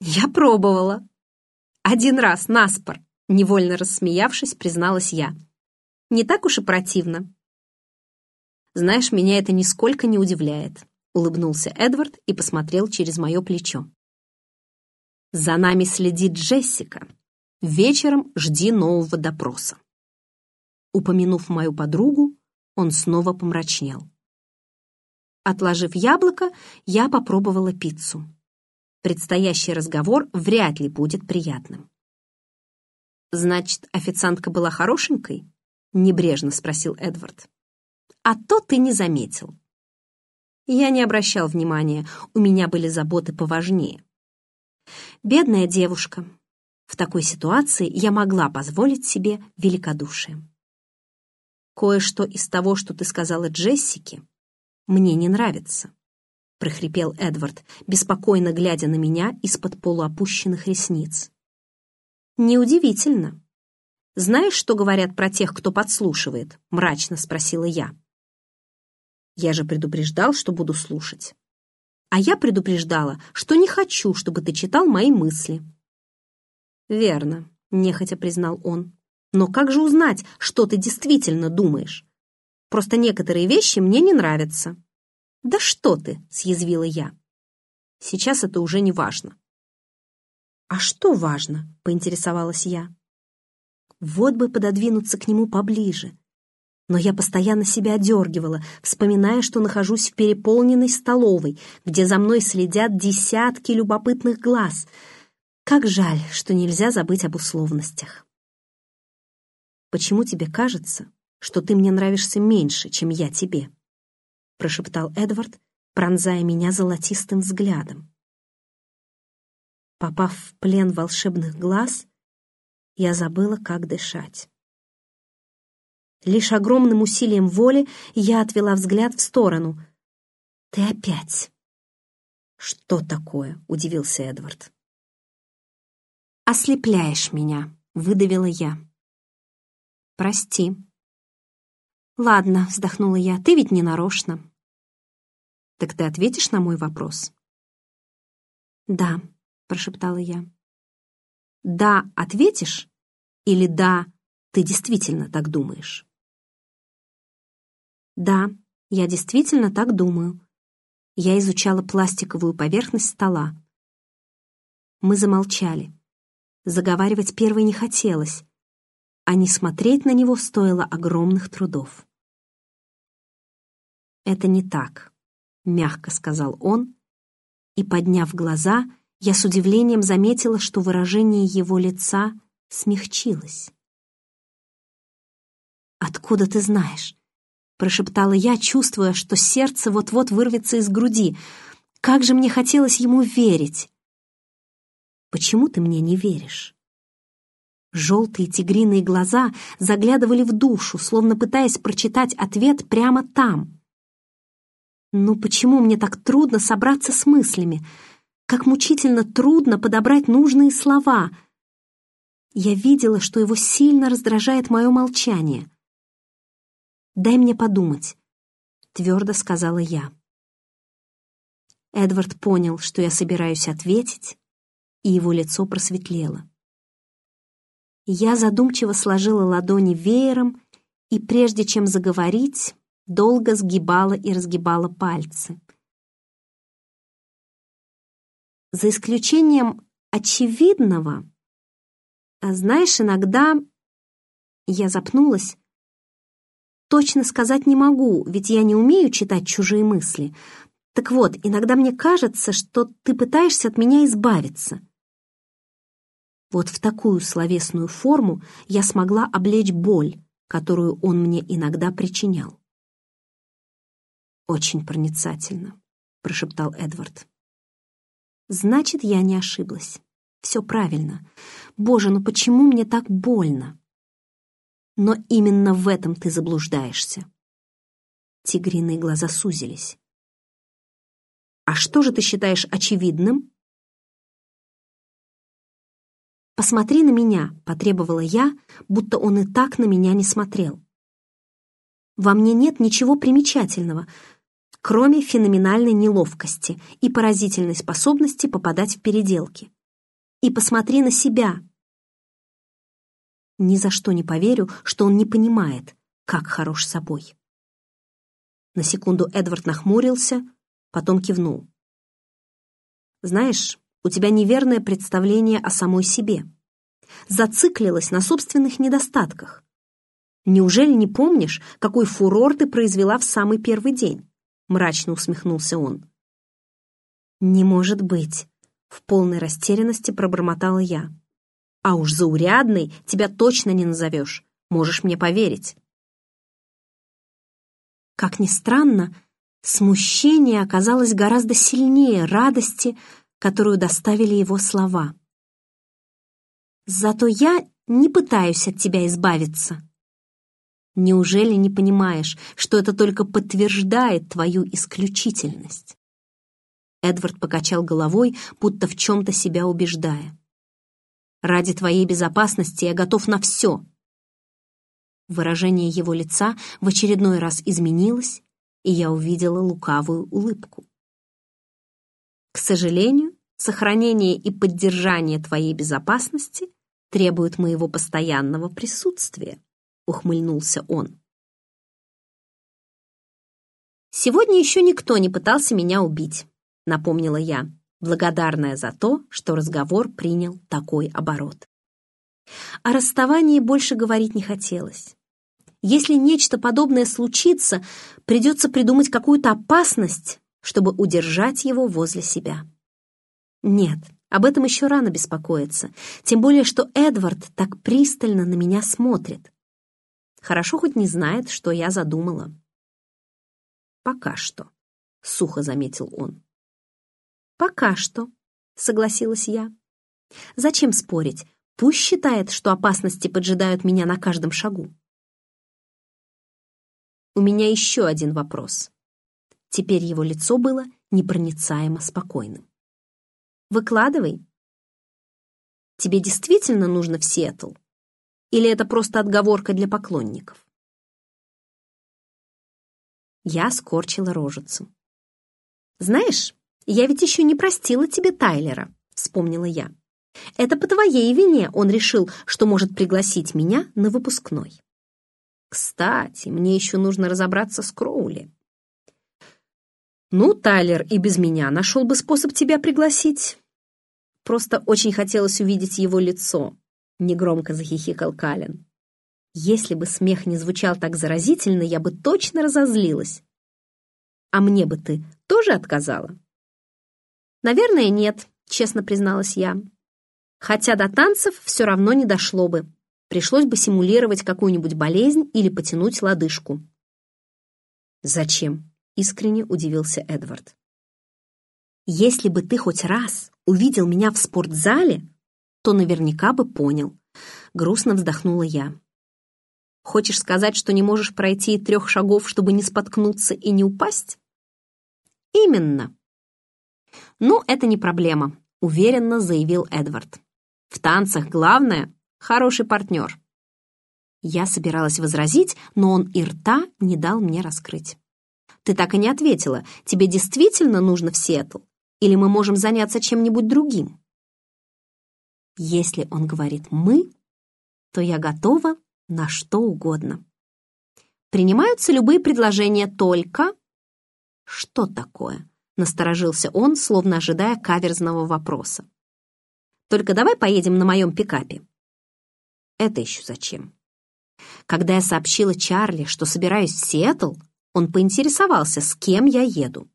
Я пробовала. Один раз, наспор, невольно рассмеявшись, призналась я. Не так уж и противно. Знаешь, меня это нисколько не удивляет, улыбнулся Эдвард и посмотрел через мое плечо. За нами следит Джессика. Вечером жди нового допроса. Упомянув мою подругу, он снова помрачнел. Отложив яблоко, я попробовала пиццу. Предстоящий разговор вряд ли будет приятным. «Значит, официантка была хорошенькой?» — небрежно спросил Эдвард. «А то ты не заметил». Я не обращал внимания, у меня были заботы поважнее. Бедная девушка. В такой ситуации я могла позволить себе великодушие. Кое-что из того, что ты сказала Джессике, мне не нравится, прохрипел Эдвард, беспокойно глядя на меня из-под полуопущенных ресниц. Неудивительно. Знаешь, что говорят про тех, кто подслушивает? мрачно спросила я. Я же предупреждал, что буду слушать. А я предупреждала, что не хочу, чтобы ты читал мои мысли. Верно, нехотя признал он. Но как же узнать, что ты действительно думаешь? Просто некоторые вещи мне не нравятся. Да что ты, съязвила я. Сейчас это уже не важно. А что важно? Поинтересовалась я. Вот бы пододвинуться к нему поближе. Но я постоянно себя одергивала, вспоминая, что нахожусь в переполненной столовой, где за мной следят десятки любопытных глаз. Как жаль, что нельзя забыть об условностях. «Почему тебе кажется, что ты мне нравишься меньше, чем я тебе?» Прошептал Эдвард, пронзая меня золотистым взглядом. Попав в плен волшебных глаз, я забыла, как дышать. Лишь огромным усилием воли я отвела взгляд в сторону. «Ты опять!» «Что такое?» — удивился Эдвард. «Ослепляешь меня», — выдавила я. «Прости». «Ладно», — вздохнула я, — «ты ведь не нарочно». «Так ты ответишь на мой вопрос?» «Да», — прошептала я. «Да, ответишь? Или да, ты действительно так думаешь?» «Да, я действительно так думаю». Я изучала пластиковую поверхность стола. Мы замолчали. Заговаривать первой не хотелось, а не смотреть на него стоило огромных трудов. «Это не так», — мягко сказал он, и, подняв глаза, я с удивлением заметила, что выражение его лица смягчилось. «Откуда ты знаешь?» — прошептала я, чувствуя, что сердце вот-вот вырвется из груди. Как же мне хотелось ему верить! «Почему ты мне не веришь?» Желтые тигриные глаза заглядывали в душу, словно пытаясь прочитать ответ прямо там. «Ну почему мне так трудно собраться с мыслями? Как мучительно трудно подобрать нужные слова!» Я видела, что его сильно раздражает мое молчание. «Дай мне подумать», — твердо сказала я. Эдвард понял, что я собираюсь ответить, и его лицо просветлело. Я задумчиво сложила ладони веером и, прежде чем заговорить, долго сгибала и разгибала пальцы. За исключением очевидного, а знаешь, иногда я запнулась. Точно сказать не могу, ведь я не умею читать чужие мысли. Так вот, иногда мне кажется, что ты пытаешься от меня избавиться. Вот в такую словесную форму я смогла облечь боль, которую он мне иногда причинял. «Очень проницательно», — прошептал Эдвард. «Значит, я не ошиблась. Все правильно. Боже, ну почему мне так больно?» «Но именно в этом ты заблуждаешься». Тигриные глаза сузились. «А что же ты считаешь очевидным?» «Посмотри на меня», — потребовала я, будто он и так на меня не смотрел. Во мне нет ничего примечательного, кроме феноменальной неловкости и поразительной способности попадать в переделки. и посмотри на себя. Ни за что не поверю, что он не понимает, как хорош собой. На секунду Эдвард нахмурился, потом кивнул. «Знаешь, у тебя неверное представление о самой себе. Зациклилась на собственных недостатках. Неужели не помнишь, какой фурор ты произвела в самый первый день?» Мрачно усмехнулся он. «Не может быть!» — в полной растерянности пробормотала я. «А уж заурядной тебя точно не назовешь, можешь мне поверить». Как ни странно, смущение оказалось гораздо сильнее радости, которую доставили его слова. «Зато я не пытаюсь от тебя избавиться». Неужели не понимаешь, что это только подтверждает твою исключительность? Эдвард покачал головой, будто в чем-то себя убеждая. «Ради твоей безопасности я готов на все», Выражение его лица в очередной раз изменилось, и я увидела лукавую улыбку. К сожалению, сохранение и поддержание твоей безопасности требуют моего постоянного присутствия, ухмыльнулся он. Сегодня еще никто не пытался меня убить, напомнила я, благодарная за то, что разговор принял такой оборот. О расставании больше говорить не хотелось. Если нечто подобное случится, придется придумать какую-то опасность, чтобы удержать его возле себя. Нет, об этом еще рано беспокоиться, тем более, что Эдвард так пристально на меня смотрит. Хорошо хоть не знает, что я задумала. «Пока что», — сухо заметил он. «Пока что», — согласилась я. «Зачем спорить? Пусть считает, что опасности поджидают меня на каждом шагу. У меня еще один вопрос. Теперь его лицо было непроницаемо спокойным. Выкладывай. Тебе действительно нужно в Сиэтл? Или это просто отговорка для поклонников? Я скорчила рожицу. «Знаешь, я ведь еще не простила тебе Тайлера», — вспомнила я. «Это по твоей вине он решил, что может пригласить меня на выпускной». Кстати, мне еще нужно разобраться с Кроули. Ну, Тайлер и без меня нашел бы способ тебя пригласить. Просто очень хотелось увидеть его лицо, негромко захихикал Калин. Если бы смех не звучал так заразительно, я бы точно разозлилась. А мне бы ты тоже отказала? Наверное, нет, честно призналась я. Хотя до танцев все равно не дошло бы. Пришлось бы симулировать какую-нибудь болезнь или потянуть лодыжку. «Зачем?» — искренне удивился Эдвард. «Если бы ты хоть раз увидел меня в спортзале, то наверняка бы понял». Грустно вздохнула я. «Хочешь сказать, что не можешь пройти трех шагов, чтобы не споткнуться и не упасть?» «Именно». «Ну, это не проблема», — уверенно заявил Эдвард. «В танцах главное хороший партнер». Я собиралась возразить, но он и рта не дал мне раскрыть. «Ты так и не ответила. Тебе действительно нужно в Сиэтл? Или мы можем заняться чем-нибудь другим?» Если он говорит «мы», то я готова на что угодно. Принимаются любые предложения только... Что такое? Насторожился он, словно ожидая каверзного вопроса. Только давай поедем на моем пикапе. Это еще зачем? Когда я сообщила Чарли, что собираюсь в Сиэтл, он поинтересовался, с кем я еду.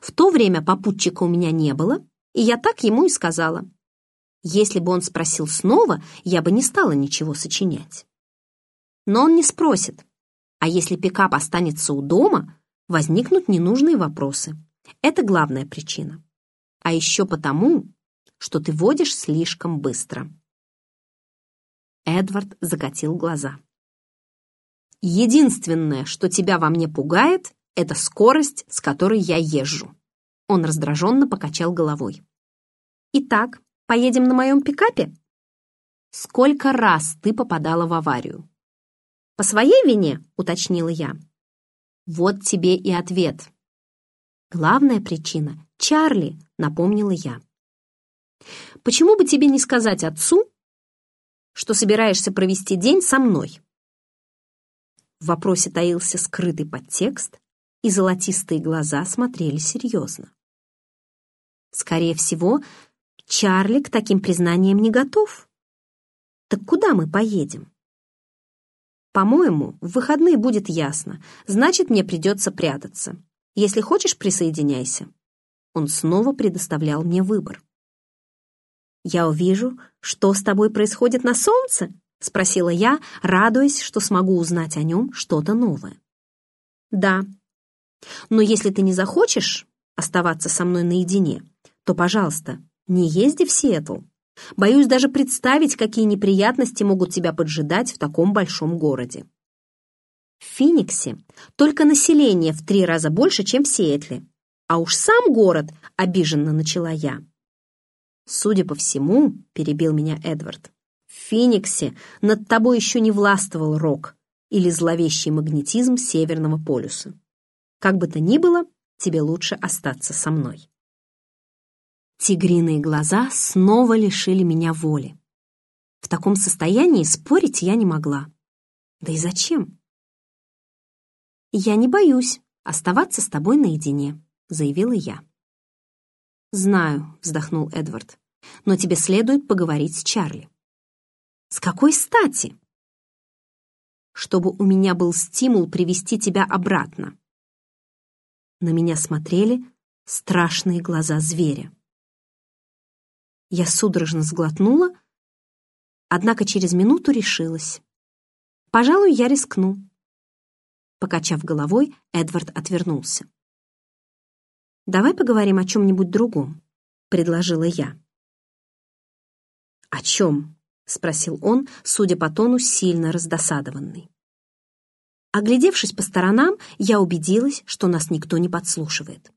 В то время попутчика у меня не было, и я так ему и сказала. Если бы он спросил снова, я бы не стала ничего сочинять. Но он не спросит. А если пикап останется у дома, возникнут ненужные вопросы. Это главная причина. А еще потому, что ты водишь слишком быстро. Эдвард закатил глаза. «Единственное, что тебя во мне пугает, это скорость, с которой я езжу». Он раздраженно покачал головой. «Итак, поедем на моем пикапе?» «Сколько раз ты попадала в аварию?» «По своей вине?» — уточнила я. «Вот тебе и ответ». «Главная причина — Чарли», — напомнила я. Почему бы тебе не сказать отцу, что собираешься провести день со мной?» В вопросе таился скрытый подтекст, и золотистые глаза смотрели серьезно. Скорее всего, Чарли к таким признаниям не готов. Так куда мы поедем? По-моему, в выходные будет ясно. Значит, мне придется прятаться. Если хочешь, присоединяйся. Он снова предоставлял мне выбор. «Я увижу, что с тобой происходит на солнце?» — спросила я, радуясь, что смогу узнать о нем что-то новое. «Да. Но если ты не захочешь оставаться со мной наедине, то, пожалуйста, не езди в Сиэтл. Боюсь даже представить, какие неприятности могут тебя поджидать в таком большом городе. В Финиксе только население в три раза больше, чем в Сиэтле. А уж сам город, обиженно начала я. Судя по всему, перебил меня Эдвард, Фениксе над тобой еще не властвовал рок или зловещий магнетизм Северного полюса. Как бы то ни было, тебе лучше остаться со мной. Тигриные глаза снова лишили меня воли. В таком состоянии спорить я не могла. Да и зачем? «Я не боюсь оставаться с тобой наедине», — заявила я. «Знаю», — вздохнул Эдвард, «но тебе следует поговорить с Чарли». «С какой стати?» «Чтобы у меня был стимул привести тебя обратно». На меня смотрели страшные глаза зверя. Я судорожно сглотнула, однако через минуту решилась. «Пожалуй, я рискну». Покачав головой, Эдвард отвернулся. «Давай поговорим о чем-нибудь другом», — предложила я. «О чем?» — спросил он, судя по тону, сильно раздосадованный. Оглядевшись по сторонам, я убедилась, что нас никто не подслушивает.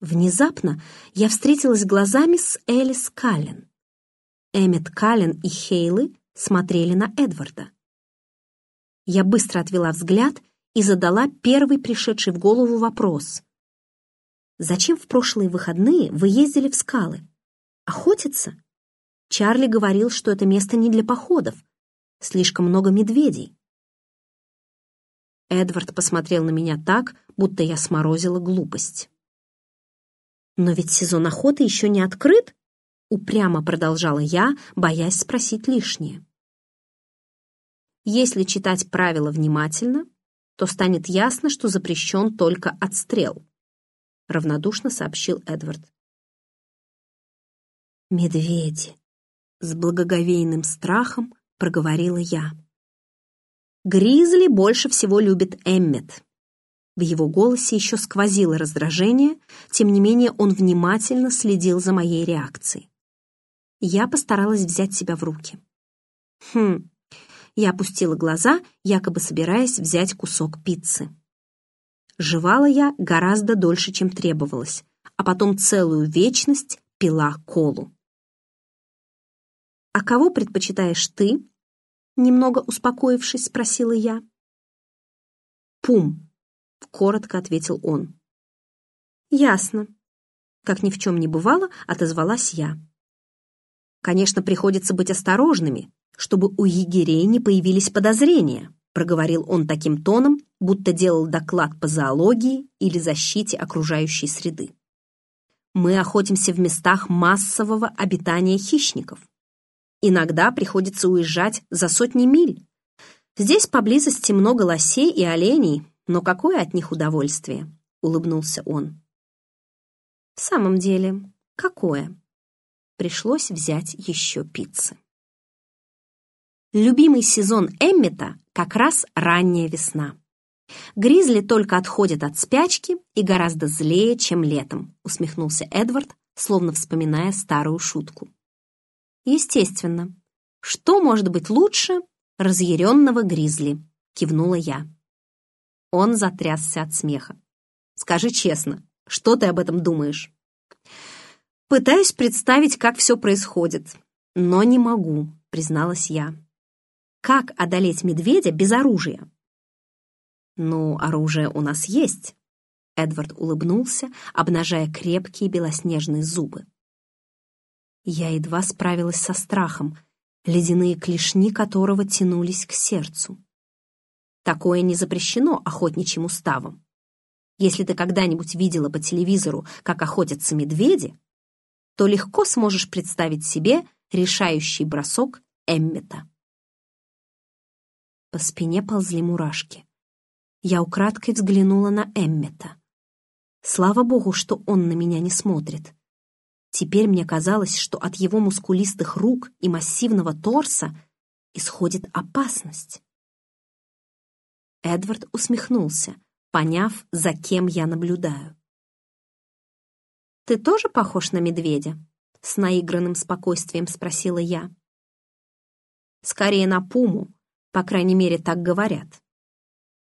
Внезапно я встретилась глазами с Элис Каллен. Эммет Каллен и Хейлы смотрели на Эдварда. Я быстро отвела взгляд и задала первый пришедший в голову вопрос. «Зачем в прошлые выходные вы ездили в скалы? Охотиться?» Чарли говорил, что это место не для походов. Слишком много медведей. Эдвард посмотрел на меня так, будто я сморозила глупость. «Но ведь сезон охоты еще не открыт?» Упрямо продолжала я, боясь спросить лишнее. Если читать правила внимательно, то станет ясно, что запрещен только отстрел», — равнодушно сообщил Эдвард. «Медведи!» — с благоговейным страхом проговорила я. «Гризли больше всего любит Эммет». В его голосе еще сквозило раздражение, тем не менее он внимательно следил за моей реакцией. Я постаралась взять себя в руки. «Хм, я опустила глаза, якобы собираясь взять кусок пиццы. Жевала я гораздо дольше, чем требовалось, а потом целую вечность пила колу. «А кого предпочитаешь ты?» Немного успокоившись, спросила я. «Пум», — коротко ответил он. «Ясно». Как ни в чем не бывало, отозвалась я. «Конечно, приходится быть осторожными, чтобы у егерей не появились подозрения, проговорил он таким тоном, будто делал доклад по зоологии или защите окружающей среды. Мы охотимся в местах массового обитания хищников. Иногда приходится уезжать за сотни миль. Здесь поблизости много лосей и оленей, но какое от них удовольствие, улыбнулся он. В самом деле, какое? Пришлось взять еще пиццы. Любимый сезон Эммета как раз ранняя весна. Гризли только отходят от спячки и гораздо злее, чем летом, усмехнулся Эдвард, словно вспоминая старую шутку. Естественно. Что может быть лучше разъяренного гризли? Кивнула я. Он затрясся от смеха. Скажи честно, что ты об этом думаешь? Пытаюсь представить, как все происходит, но не могу, призналась я. Как одолеть медведя без оружия? Ну, оружие у нас есть. Эдвард улыбнулся, обнажая крепкие белоснежные зубы. Я едва справилась со страхом, ледяные клешни которого тянулись к сердцу. Такое не запрещено охотничьим уставом. Если ты когда-нибудь видела по телевизору, как охотятся медведи, то легко сможешь представить себе решающий бросок Эммета. По спине ползли мурашки. Я украдкой взглянула на Эммета. Слава богу, что он на меня не смотрит. Теперь мне казалось, что от его мускулистых рук и массивного торса исходит опасность. Эдвард усмехнулся, поняв, за кем я наблюдаю. «Ты тоже похож на медведя?» — с наигранным спокойствием спросила я. «Скорее на пуму, по крайней мере, так говорят.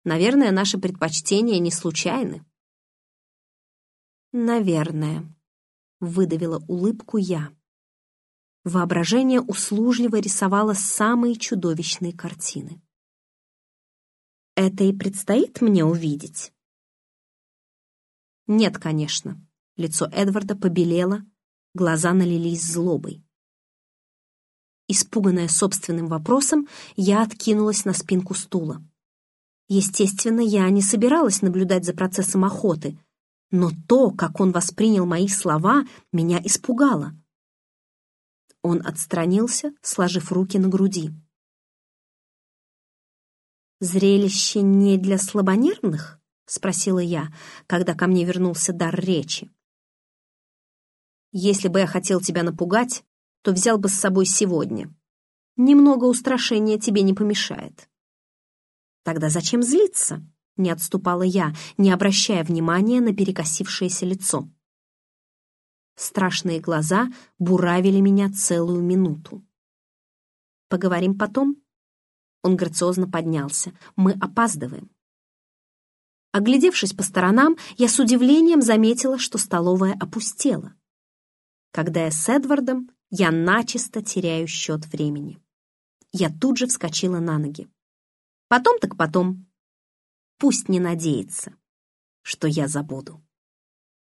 Наверное, наши предпочтения не случайны». «Наверное», выдавила улыбку я. Воображение услужливо рисовало самые чудовищные картины. Это и предстоит мне увидеть? Нет, конечно. Лицо Эдварда побелело, глаза налились злобой. Испуганная собственным вопросом, я откинулась на спинку стула. Естественно, я не собиралась наблюдать за процессом охоты, но то, как он воспринял мои слова, меня испугало. Он отстранился, сложив руки на груди. «Зрелище не для слабонервных?» — спросила я, когда ко мне вернулся дар речи. «Если бы я хотел тебя напугать, то взял бы с собой сегодня. Немного устрашения тебе не помешает». «Тогда зачем злиться?» Не отступала я, не обращая внимания на перекосившееся лицо. Страшные глаза буравили меня целую минуту. «Поговорим потом?» Он грациозно поднялся. «Мы опаздываем». Оглядевшись по сторонам, я с удивлением заметила, что столовая опустела. Когда я с Эдвардом, я начисто теряю счет времени. Я тут же вскочила на ноги. Потом так потом. Пусть не надеется, что я забуду.